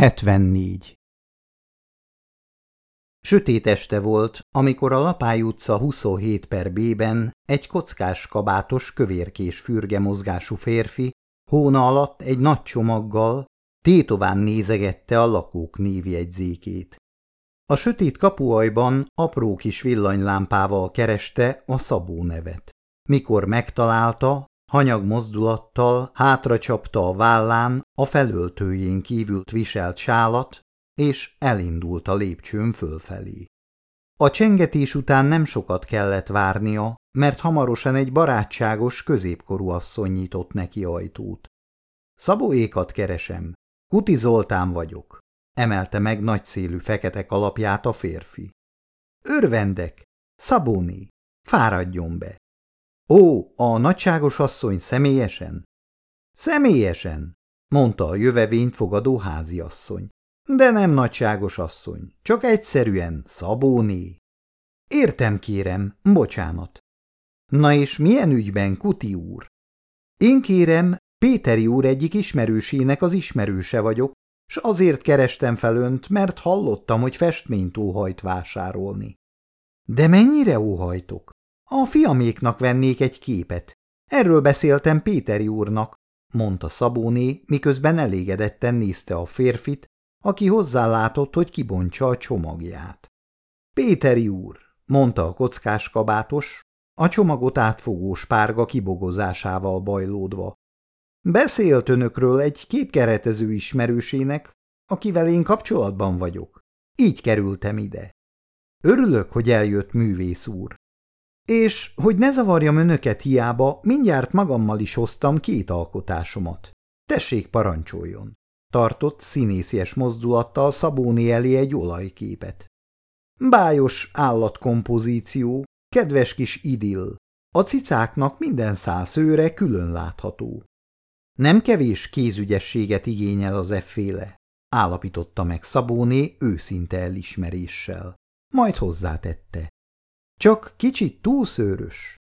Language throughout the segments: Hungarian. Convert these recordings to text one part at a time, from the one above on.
74. Sötét este volt, amikor a Lapály utca 27 per B-ben egy kockás kabátos, kövérkés fürge mozgású férfi hóna alatt egy nagy csomaggal tétován nézegette a lakók névjegyzékét. A sötét kapuajban apró kis villanylámpával kereste a Szabó nevet. Mikor megtalálta, Hanyag mozdulattal hátra csapta a vállán a felöltőjén kívült viselt sálat, és elindult a lépcsőn fölfelé. A csengetés után nem sokat kellett várnia, mert hamarosan egy barátságos, középkorú asszony nyitott neki ajtót. Szabóékat keresem. Kuti Zoltán vagyok. Emelte meg nagyszélű fekete kalapját a férfi. Örvendek! Szabóné! Fáradjon be! Ó, a nagyságos asszony személyesen? Személyesen, mondta a jövevényt fogadó háziasszony. De nem nagyságos asszony, csak egyszerűen Szabóné. Értem, kérem, bocsánat. Na és milyen ügyben, Kuti úr? Én kérem, Péteri úr egyik ismerősének az ismerőse vagyok, s azért kerestem fel önt, mert hallottam, hogy festményt óhajt vásárolni. De mennyire óhajtok? A fiaméknak vennék egy képet. Erről beszéltem Péteri úrnak, mondta Szabóné, miközben elégedetten nézte a férfit, aki hozzálátott, hogy kibontsa a csomagját. Péteri úr, mondta a kockás kabátos, a csomagot átfogó spárga kibogozásával bajlódva. Beszélt önökről egy képkeretező ismerősének, akivel én kapcsolatban vagyok. Így kerültem ide. Örülök, hogy eljött művész úr. És, hogy ne zavarjam önöket hiába, mindjárt magammal is hoztam két alkotásomat. Tessék, parancsoljon! Tartott színészies mozdulattal Szabóni elé egy olajképet. Bájos állatkompozíció, kedves kis idill. A cicáknak minden szál szőre külön látható. Nem kevés kézügyességet igényel az efféle, állapította meg Szabóné őszinte elismeréssel. Majd hozzátette. Csak kicsit túlszőrös.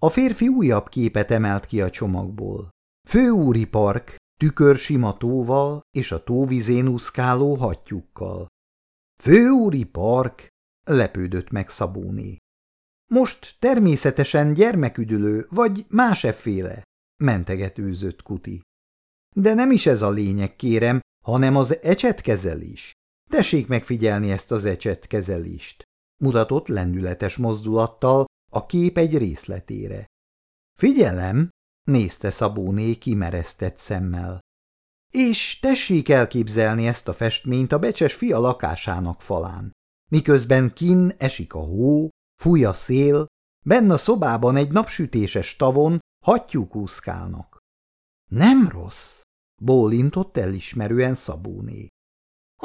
A férfi újabb képet emelt ki a csomagból. Főúri park, tükör sima tóval és a tóvizén úszkáló hattyúkkal. Főúri park, lepődött meg Szabóné. Most természetesen gyermeküdülő vagy más efféle, mentegetőzött Kuti. De nem is ez a lényeg, kérem, hanem az ecsetkezelés. Tessék megfigyelni ezt az ecsetkezelést mutatott lendületes mozdulattal a kép egy részletére. Figyelem, nézte Szabóné kimeresztett szemmel. És tessék elképzelni ezt a festményt a becses fia lakásának falán. Miközben kin esik a hó, fúj a szél, benn a szobában egy napsütéses tavon hattyúk úszkálnak. Nem rossz, bólintott elismerően Szabóné.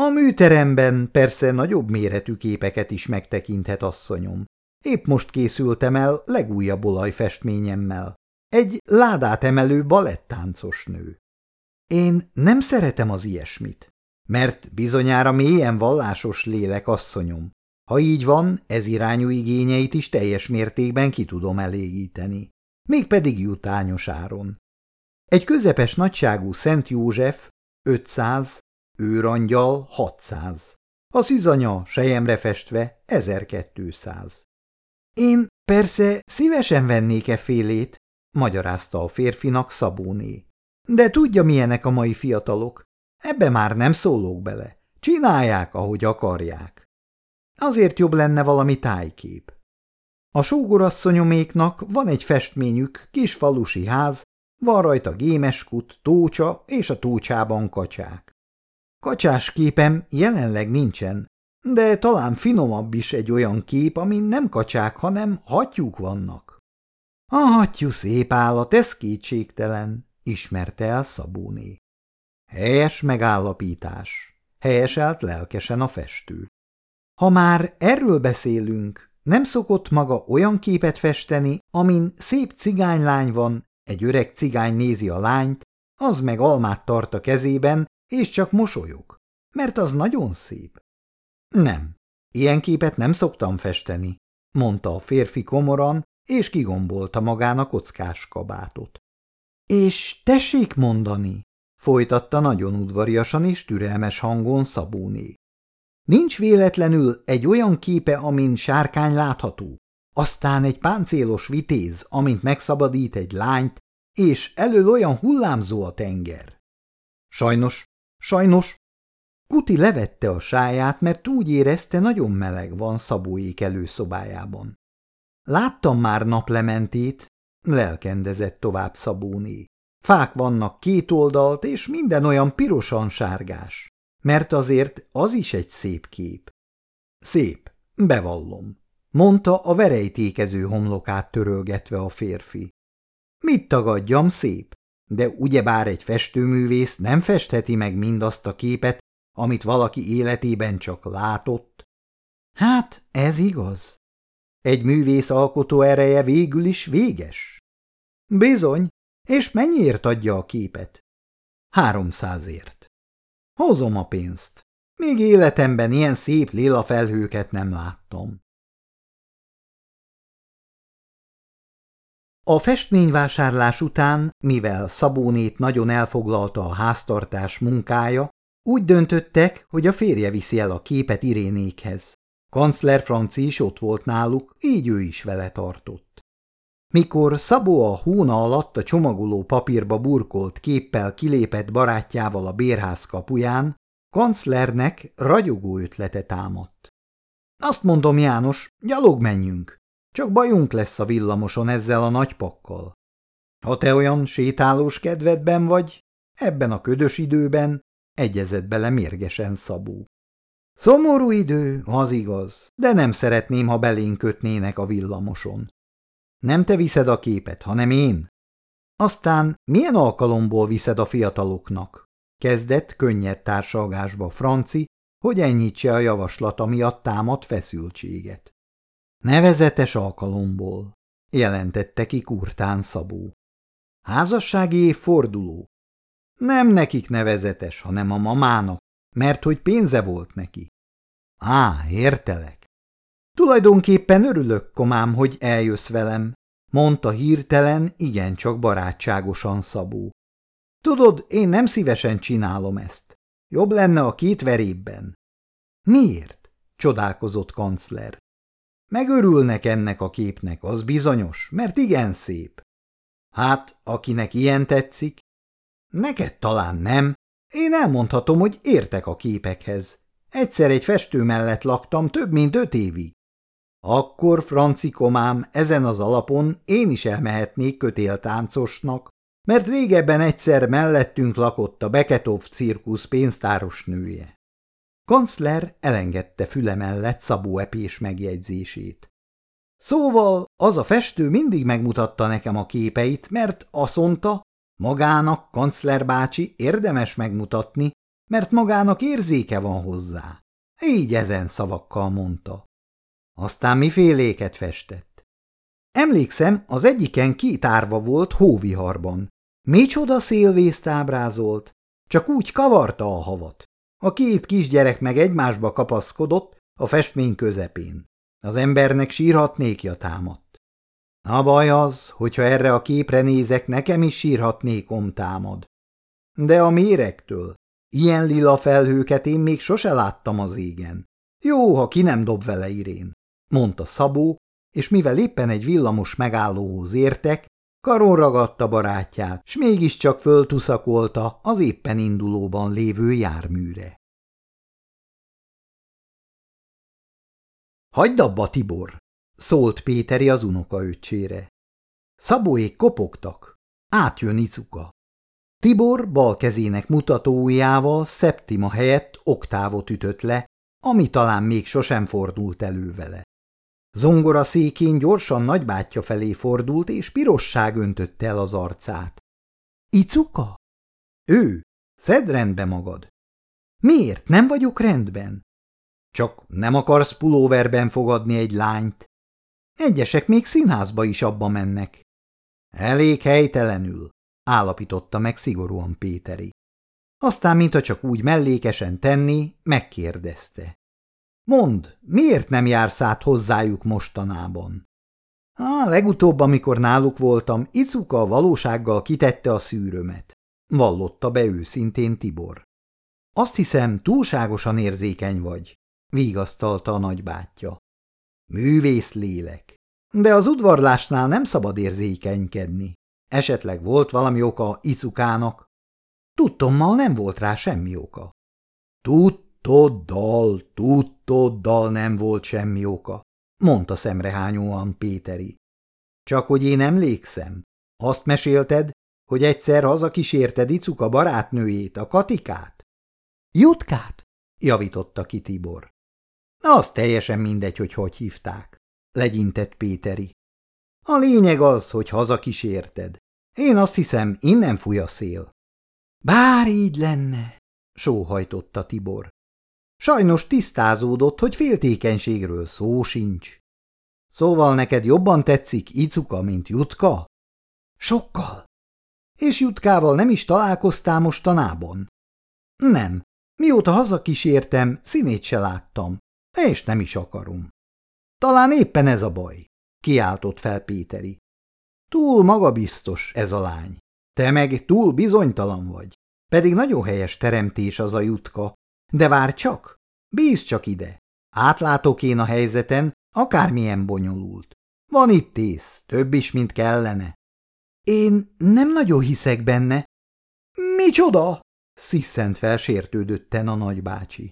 A műteremben persze nagyobb méretű képeket is megtekinthet asszonyom. Épp most készültem el legújabb olajfestményemmel. Egy ládát emelő balettáncos nő. Én nem szeretem az ilyesmit, mert bizonyára mélyen vallásos lélek asszonyom. Ha így van, ez irányú igényeit is teljes mértékben ki tudom elégíteni. Mégpedig jutányos áron. Egy közepes nagyságú Szent József 500 őrangyal 600, a szűzanya sejemre festve 1200. Én persze szívesen vennék-e félét, magyarázta a férfinak Szabóné. De tudja, milyenek a mai fiatalok. Ebbe már nem szólok bele. Csinálják, ahogy akarják. Azért jobb lenne valami tájkép. A sógorasszonyoméknak van egy festményük, kis falusi ház, van rajta gémeskut, tócsa és a tócsában kacsák. Kacsás képem jelenleg nincsen, de talán finomabb is egy olyan kép, amin nem kacsák, hanem hattyúk vannak. A hattyú szép állat, ez kétségtelen, ismerte el Szabóné. Helyes megállapítás, helyeselt lelkesen a festő. Ha már erről beszélünk, nem szokott maga olyan képet festeni, amin szép cigánylány van, egy öreg cigány nézi a lányt, az meg almát tart a kezében, és csak mosolyog, mert az nagyon szép. Nem, ilyen képet nem szoktam festeni, mondta a férfi komoran, és kigombolta magán a kockás kabátot. És tessék mondani, folytatta nagyon udvariasan és türelmes hangon Szabóné. Nincs véletlenül egy olyan képe, amin sárkány látható, aztán egy páncélos vitéz, amint megszabadít egy lányt, és elől olyan hullámzó a tenger. Sajnos, sajnos. Kuti levette a sáját, mert úgy érezte, nagyon meleg van Szabóék előszobájában. Láttam már naplementét, lelkendezett tovább Szabóné. Fák vannak két oldalt, és minden olyan pirosan sárgás, mert azért az is egy szép kép. Szép, bevallom, mondta a verejtékező homlokát törölgetve a férfi. Mit tagadjam, szép, de ugyebár egy festőművész nem festheti meg mindazt a képet, amit valaki életében csak látott. Hát, ez igaz. Egy művész alkotó ereje végül is véges. Bizony, és mennyiért adja a képet? Háromszázért. Hozom a pénzt. Még életemben ilyen szép lila felhőket nem láttam. A festményvásárlás után, mivel Szabónét nagyon elfoglalta a háztartás munkája, úgy döntöttek, hogy a férje viszi el a képet Irénékhez. Kancler Franci is ott volt náluk, így ő is vele tartott. Mikor Szabó a hóna alatt a csomagoló papírba burkolt képpel kilépett barátjával a bérház kapuján, kanclernek ragyogó ötlete támadt. Azt mondom, János, gyalog menjünk. Csak bajunk lesz a villamoson ezzel a nagy pakkal. Ha te olyan sétálós kedvedben vagy, ebben a ködös időben, egyezett bele mérgesen Szabó. Szomorú idő, az igaz, de nem szeretném, ha belénk kötnének a villamoson. Nem te viszed a képet, hanem én. Aztán milyen alkalomból viszed a fiataloknak? Kezdett könnyed társalgásba Franci, hogy ennyitse a javaslata miatt támad feszültséget. Nevezetes alkalomból, jelentette ki kurtán Szabó. Házassági év forduló. Nem nekik nevezetes, hanem a mamának, mert hogy pénze volt neki. Á, értelek. Tulajdonképpen örülök, komám, hogy eljössz velem, mondta hirtelen, igencsak barátságosan Szabó. Tudod, én nem szívesen csinálom ezt. Jobb lenne a két verébben. Miért? csodálkozott kancler. Megörülnek ennek a képnek, az bizonyos, mert igen szép. Hát, akinek ilyen tetszik? Neked talán nem. Én elmondhatom, hogy értek a képekhez. Egyszer egy festő mellett laktam több mint öt évig. Akkor, francikomám, ezen az alapon én is elmehetnék kötéltáncosnak, mert régebben egyszer mellettünk lakott a Beketov cirkusz pénztáros nője. Kancler elengedte füle mellett Szabó Epés megjegyzését. Szóval az a festő mindig megmutatta nekem a képeit, mert azt mondta, magának, kancler bácsi, érdemes megmutatni, mert magának érzéke van hozzá. Így ezen szavakkal mondta. Aztán miféléket festett. Emlékszem, az egyiken két árva volt hóviharban. Micsoda szélvészt ábrázolt, csak úgy kavarta a havat. A két kisgyerek meg egymásba kapaszkodott a festmény közepén. Az embernek sírhatnékja támadt. A baj az, hogyha erre a képre nézek, nekem is sírhatnékom támad. De a méregtől, ilyen lila felhőket én még sose láttam az égen. Jó, ha ki nem dob vele Irén, mondta Szabó, és mivel éppen egy villamos megállóhoz értek, karon ragadta barátját, s mégiscsak föltuszakolta az éppen indulóban lévő járműre. Hagyd abba, Tibor! szólt Péteri az unokaöccsére. Szabóék kopogtak. Átjön Icuka. Tibor bal kezének mutatójával szeptima helyett oktávot ütött le, ami talán még sosem fordult elő vele. Zongora székén gyorsan nagybátyja felé fordult, és pirosság öntötte el az arcát. Icuka? Ő, szedd rendbe magad. Miért nem vagyok rendben? Csak nem akarsz pulóverben fogadni egy lányt? Egyesek még színházba is abba mennek. Elég helytelenül, állapította meg szigorúan Péteri. Aztán, mintha csak úgy mellékesen tenni, megkérdezte. Mond, miért nem jársz át hozzájuk mostanában? Á, legutóbb, amikor náluk voltam, Icuka a valósággal kitette a szűrömet. vallotta be őszintén Tibor. Azt hiszem, túlságosan érzékeny vagy, vigasztalta a nagybátyja. Művész lélek. De az udvarlásnál nem szabad érzékenykedni. Esetleg volt valami oka icukának? Tudtommal nem volt rá semmi oka. Tudtoddal, tudtoddal nem volt semmi oka, mondta szemrehányóan Péteri. Csak hogy én emlékszem, azt mesélted, hogy egyszer hazakísérted Icuka barátnőjét, a Katikát? Jutkát? javította ki Tibor. Az teljesen mindegy, hogy hogy hívták, legyintett Péteri. A lényeg az, hogy hazakísérted. Én azt hiszem, innen fúj a szél. Bár így lenne, sóhajtotta Tibor. Sajnos tisztázódott, hogy féltékenységről szó sincs. Szóval neked jobban tetszik Icuka, mint Jutka? Sokkal. És Jutkával nem is találkoztál mostanában? Nem. Mióta hazakísértem, színét se láttam, és nem is akarom. Talán éppen ez a baj, kiáltott fel Péteri. Túl magabiztos ez a lány. Te meg túl bizonytalan vagy. Pedig nagyon helyes teremtés az a jutka. De vár csak, bíz csak ide. Átlátok én a helyzeten, akármilyen bonyolult. Van itt ész, több is, mint kellene. Én nem nagyon hiszek benne. Micsoda? sziszent fel sértődötten a nagybácsi.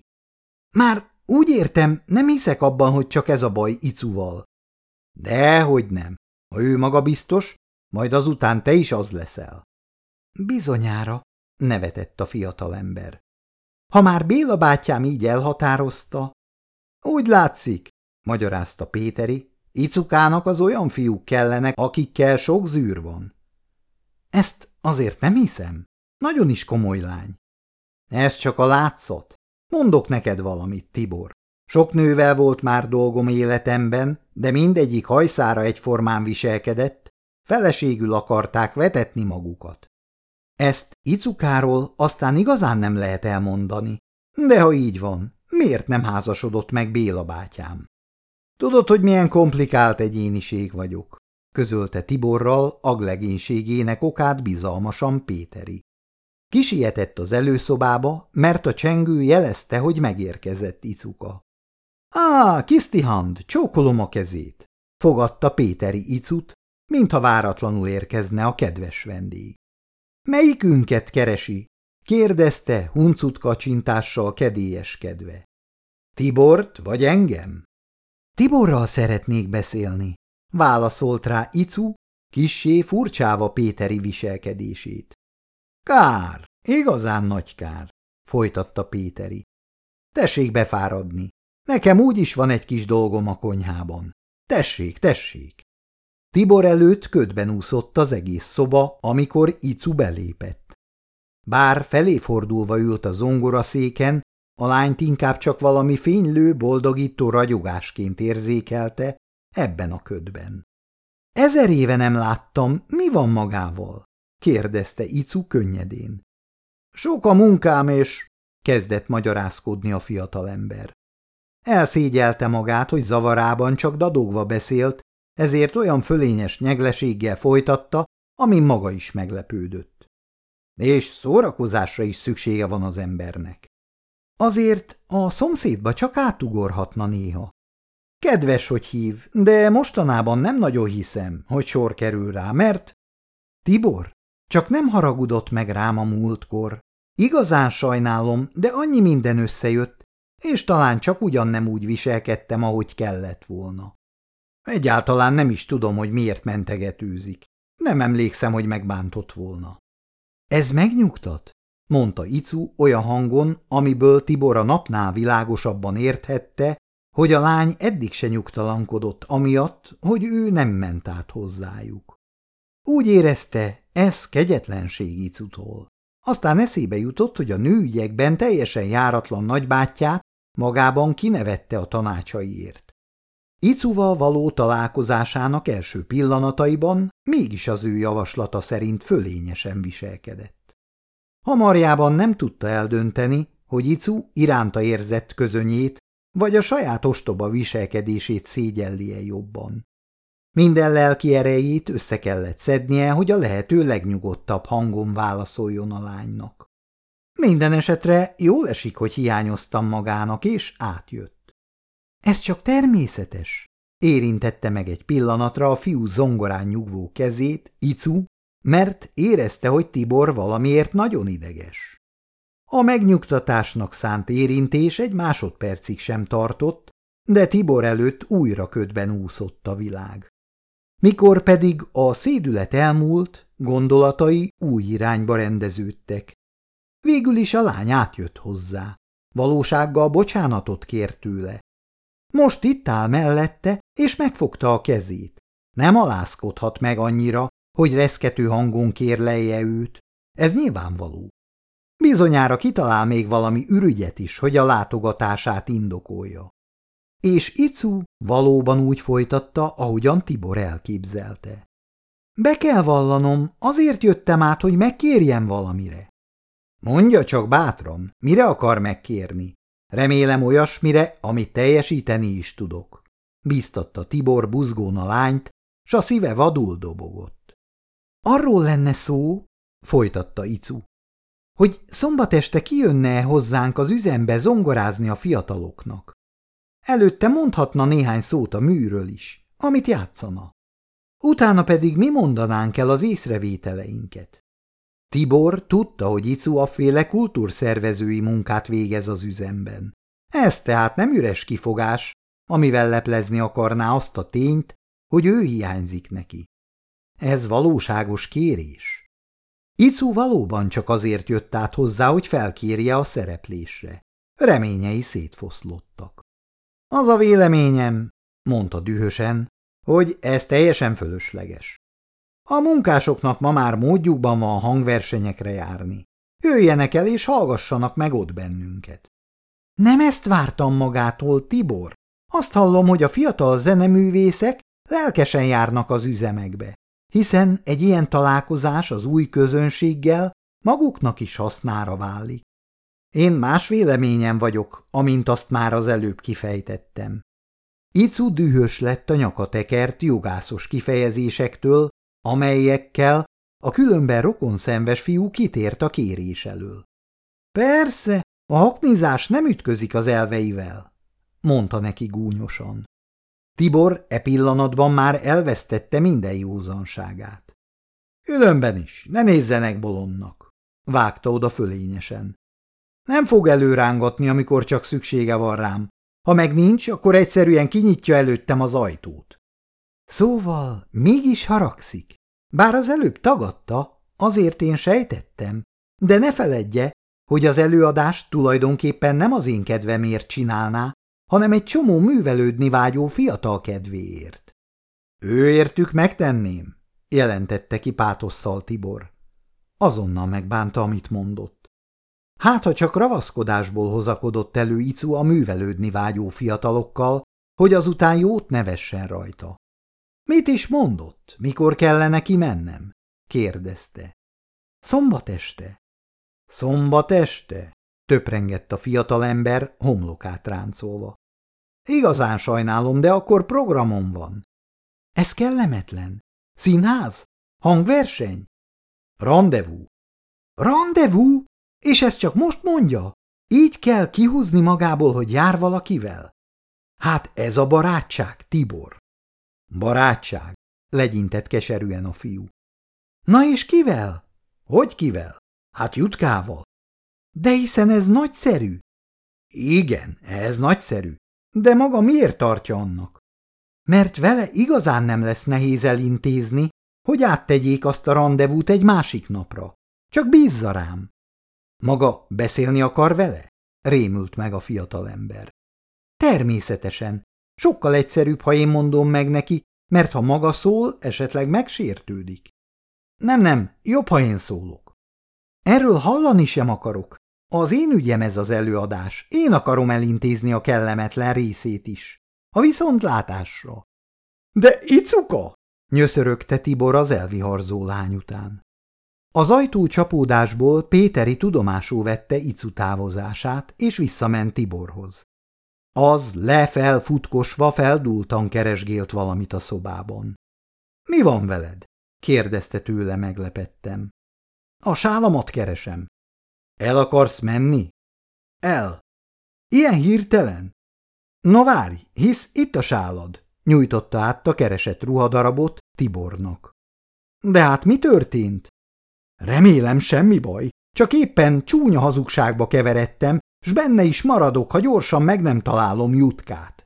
Már úgy értem, nem hiszek abban, hogy csak ez a baj Icuval. Dehogy nem. Ha ő maga biztos, majd azután te is az leszel. Bizonyára, nevetett a fiatalember. Ha már Béla bátyám így elhatározta. Úgy látszik, magyarázta Péteri, Icukának az olyan fiúk kellenek, akikkel sok zűr van. Ezt azért nem hiszem. Nagyon is komoly lány. Ez csak a látszat. Mondok neked valamit, Tibor. Sok nővel volt már dolgom életemben, de mindegyik hajszára egyformán viselkedett, feleségül akarták vetetni magukat. Ezt Icukáról aztán igazán nem lehet elmondani, de ha így van, miért nem házasodott meg Béla bátyám? Tudod, hogy milyen komplikált egyéniség vagyok, közölte Tiborral aglegénységének okát bizalmasan Péteri. Kisietett az előszobába, mert a csengő jelezte, hogy megérkezett Icuka. Á, Kisztihand, csókolom a kezét! Fogadta Péteri Icut, mintha váratlanul érkezne a kedves vendég. Melyikünket keresi? kérdezte huncut kacsintással kedélyeskedve. Tibort vagy engem? Tiborral szeretnék beszélni, válaszolt rá Icu, kissé furcsáva Péteri viselkedését. Kár, igazán nagy kár, folytatta Péteri. Tessék befáradni. Nekem úgy is van egy kis dolgom a konyhában. Tessék, tessék. Tibor előtt ködben úszott az egész szoba, amikor Icu belépett. Bár felé fordulva ült a zongoraszéken, a lányt inkább csak valami fénylő, boldogító ragyogásként érzékelte ebben a ködben. Ezer éve nem láttam, mi van magával? kérdezte Icu könnyedén. Sok a munkám, és kezdett magyarázkodni a fiatalember. Elszégyelte magát, hogy zavarában csak dadogva beszélt, ezért olyan fölényes nyegleséggel folytatta, amin maga is meglepődött. És szórakozásra is szüksége van az embernek. Azért a szomszédba csak átugorhatna néha. Kedves, hogy hív, de mostanában nem nagyon hiszem, hogy sor kerül rá, mert... Tibor, csak nem haragudott meg rám a múltkor. Igazán sajnálom, de annyi minden összejött, és talán csak ugyan nem úgy viselkedtem, ahogy kellett volna. Egyáltalán nem is tudom, hogy miért mentegetőzik. Nem emlékszem, hogy megbántott volna. Ez megnyugtat? mondta Icu olyan hangon, amiből Tibor a napnál világosabban érthette, hogy a lány eddig se nyugtalankodott amiatt, hogy ő nem ment át hozzájuk. Úgy érezte, ez kegyetlenség Icutól. Aztán eszébe jutott, hogy a nőügyekben teljesen járatlan nagybátyját magában kinevette a tanácsaiért. Icuval való találkozásának első pillanataiban mégis az ő javaslata szerint fölényesen viselkedett. Hamarjában nem tudta eldönteni, hogy Icu iránta érzett közönyét, vagy a saját ostoba viselkedését szégyellie jobban. Minden lelki erejét össze kellett szednie, hogy a lehető legnyugodtabb hangon válaszoljon a lánynak. Minden esetre jól esik, hogy hiányoztam magának, és átjött. Ez csak természetes, érintette meg egy pillanatra a fiú zongorán nyugvó kezét, Icu, mert érezte, hogy Tibor valamiért nagyon ideges. A megnyugtatásnak szánt érintés egy másodpercig sem tartott, de Tibor előtt újra ködben úszott a világ. Mikor pedig a szédület elmúlt, gondolatai új irányba rendeződtek. Végül is a lány átjött hozzá. Valósággal bocsánatot kért tőle. Most itt áll mellette, és megfogta a kezét. Nem alászkodhat meg annyira, hogy reszkető hangon kérlelje őt. Ez nyilvánvaló. Bizonyára kitalál még valami ürügyet is, hogy a látogatását indokolja. És Icu valóban úgy folytatta, ahogyan Tibor elképzelte. Be kell vallanom, azért jöttem át, hogy megkérjem valamire. Mondja csak bátran, mire akar megkérni. Remélem olyasmire, amit teljesíteni is tudok. Bíztatta Tibor buzgón a lányt, s a szíve vadul dobogott. Arról lenne szó, folytatta Icu, hogy szombat este kijönne -e hozzánk az üzembe zongorázni a fiataloknak. Előtte mondhatna néhány szót a műről is, amit játszana. Utána pedig mi mondanánk el az észrevételeinket. Tibor tudta, hogy Icu afféle kultúrszervezői munkát végez az üzemben. Ez tehát nem üres kifogás, amivel leplezni akarná azt a tényt, hogy ő hiányzik neki. Ez valóságos kérés. Icu valóban csak azért jött át hozzá, hogy felkérje a szereplésre. Reményei szétfoszlottak. Az a véleményem, mondta dühösen, hogy ez teljesen fölösleges. A munkásoknak ma már módjukban van hangversenyekre járni. Jöjjenek el és hallgassanak meg ott bennünket. Nem ezt vártam magától, Tibor. Azt hallom, hogy a fiatal zeneművészek lelkesen járnak az üzemekbe, hiszen egy ilyen találkozás az új közönséggel maguknak is hasznára válik. Én más véleményem vagyok, amint azt már az előbb kifejtettem. Icu dühös lett a nyakatekert jogászos kifejezésektől, amelyekkel a különben rokonszenves fiú kitért a kérés elől. Persze, a haknizás nem ütközik az elveivel, mondta neki gúnyosan. Tibor e pillanatban már elvesztette minden józanságát. Különben is, ne nézzenek bolondnak, vágta oda fölényesen. Nem fog előrángatni, amikor csak szüksége van rám. Ha meg nincs, akkor egyszerűen kinyitja előttem az ajtót. Szóval mégis haragszik. Bár az előbb tagadta, azért én sejtettem. De ne feledje, hogy az előadást tulajdonképpen nem az én kedvemért csinálná, hanem egy csomó művelődni vágyó fiatal kedvéért. Ő értük megtenném, jelentette ki pátosszal Tibor. Azonnal megbánta, amit mondott. Hát, ha csak ravaszkodásból hozakodott elő Icu a művelődni vágyó fiatalokkal, hogy azután jót nevessen rajta. Mit is mondott, mikor kellene kimennem? kérdezte. Szombat este. Szombat este? töprengett a fiatalember homlokát ráncolva. Igazán sajnálom, de akkor programom van. Ez kellemetlen. Színház? Hangverseny? Rendezvú. Rendezvú? És ezt csak most mondja? Így kell kihúzni magából, hogy jár valakivel? Hát ez a barátság, Tibor. Barátság, legyintett keserűen a fiú. Na és kivel? Hogy kivel? Hát Jutkával. De hiszen ez nagyszerű. Igen, ez nagyszerű. De maga miért tartja annak? Mert vele igazán nem lesz nehéz elintézni, hogy áttegyék azt a rendezvút egy másik napra. Csak bízza rám. Maga beszélni akar vele? Rémült meg a fiatalember. Természetesen. Sokkal egyszerűbb, ha én mondom meg neki, mert ha maga szól, esetleg megsértődik. Nem, nem, jobb, ha én szólok. Erről hallani sem akarok. Az én ügyem ez az előadás. Én akarom elintézni a kellemetlen részét is. A viszontlátásra. De icuka! nyöszörögte Tibor az elviharzó lány után. Az ajtó csapódásból Péteri tudomásul vette Icu távozását, és visszament Tiborhoz. Az lefelfutkosva feldúltan keresgélt valamit a szobában. Mi van veled? kérdezte tőle meglepettem. A sálamat keresem. El akarsz menni? El. Ilyen hirtelen? No várj, hisz itt a sálad, nyújtotta át a keresett ruhadarabot Tibornak. De hát mi történt? Remélem semmi baj, csak éppen csúnya hazugságba keveredtem, s benne is maradok, ha gyorsan meg nem találom Jutkát.